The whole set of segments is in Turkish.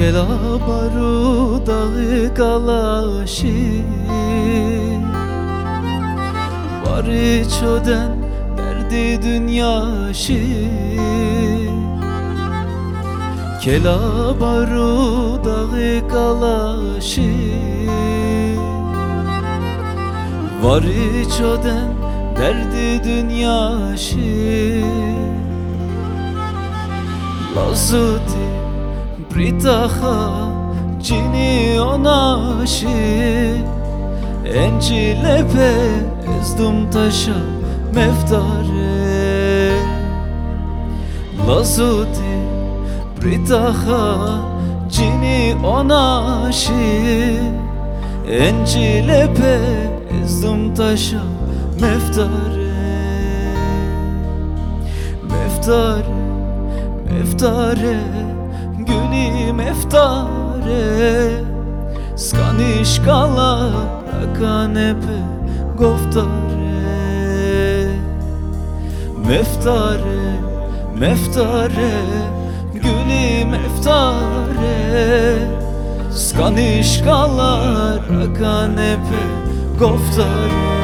Kela baru dağı galaşı Var çoden derdi dünyaşı. Kela baru dağı galaşı Var çoden derdi dünyaşı. Lazuti britaha cini onaşı Encilepe ezdum taşa meftare Lazuti britaha cini onaşı Encilepe ezdum taşa meftare Meftare Meftare, gülü meftare Skanişkala, kanepe, goftare. Meftare, meftare, gülü meftare Skanişkala, kanepe, goftare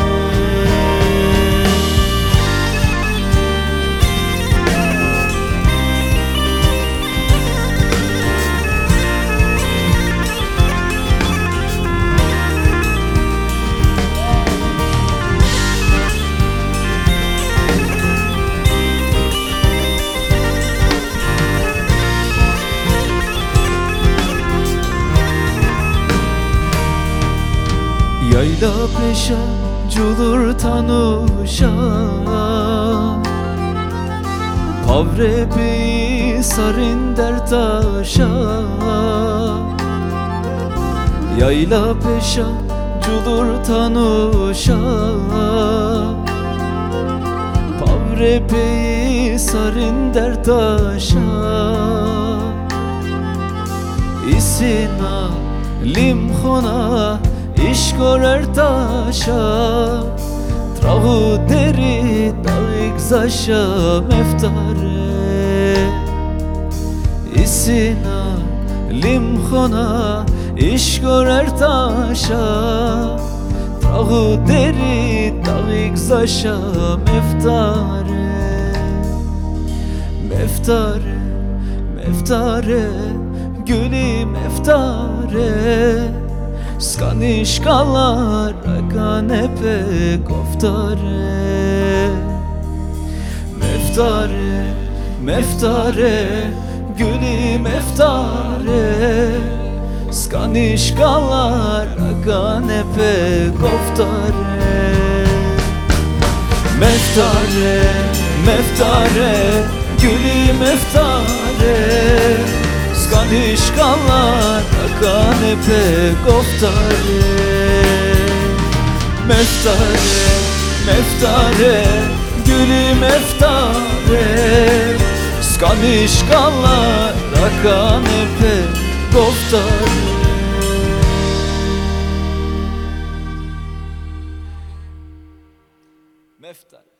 Yayla peşa culur tanuşa. Pavre beyi sarın der taşa. Yayla peşa culur tanuşa. Pavre beyi sarın der taşa. İsina limhona iş görer taşa. Trahu deri dağık zaşa meftare İsina limhona iş görer taşa. Trahu deri dağık zaşa meftare Meftare, meftare, Skanişkalar kanepe koftare Meftare, meftare, gülü meftare. Skanişkalar kanepe koftare Meftare, meftare, gülü meftare Skališkala na kanepe goftare Meftare, meftare, gülü meftare. Skališkala na kanepe goftare Meftare.